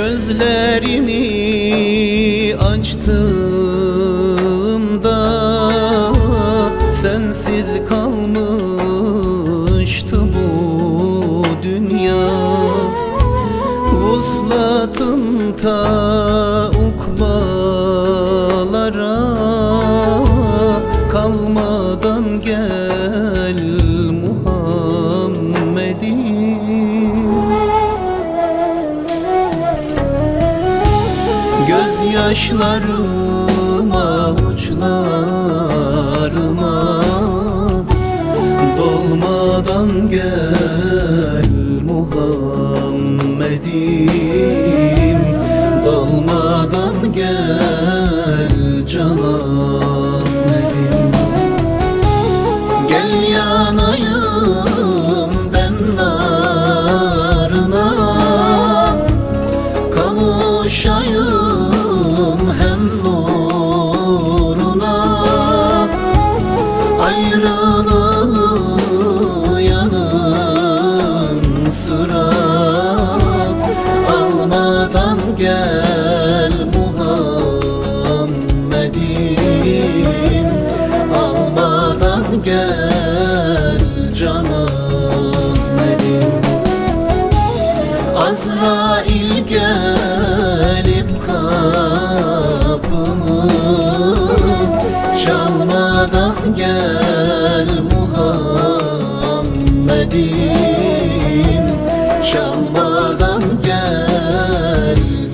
Gözlerimi açtığımda Sensiz kalmıştı bu dünya. Vuslatın ta ukbalara Kalmadan gel Gözyaşlarıma uçlarıma. Dolmadan gel Muhammed'im. Dolmadan gel Can Almadan gel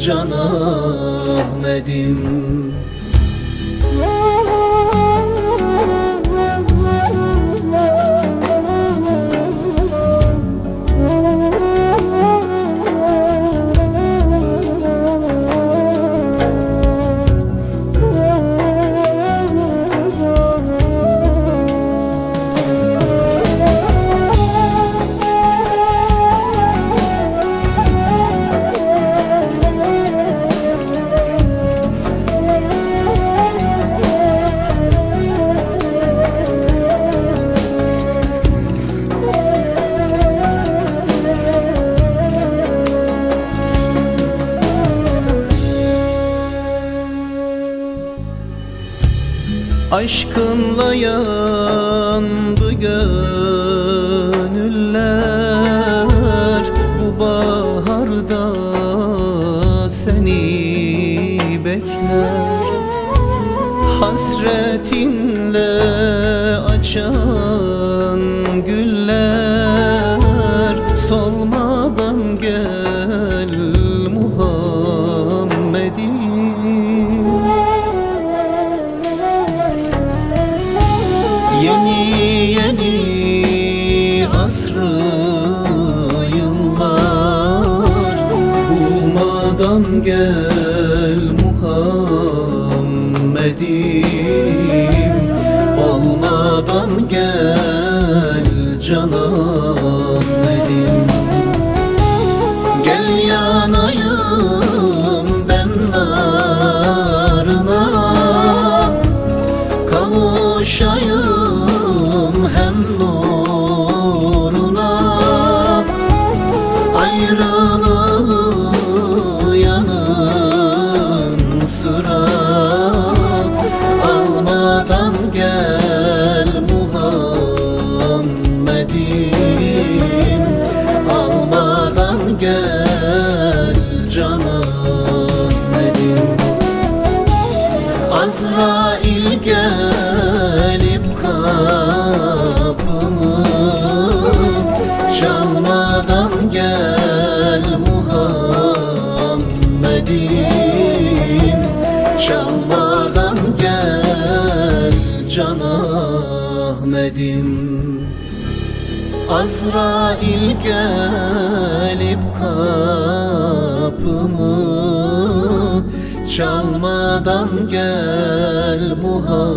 Can Ahmet'im Aşkınla yandı gönüller. Bu baharda seni bekler. Hasretinle açan Yeni asrı yıllar Bulmadan gel Muhammed'im Oh. Ahmet'im Azrail gelip kapımı Çalmadan gel Muhammed'im.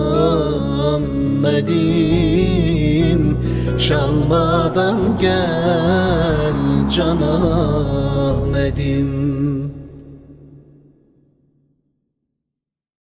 Çalmadan gel Can Ahmet'im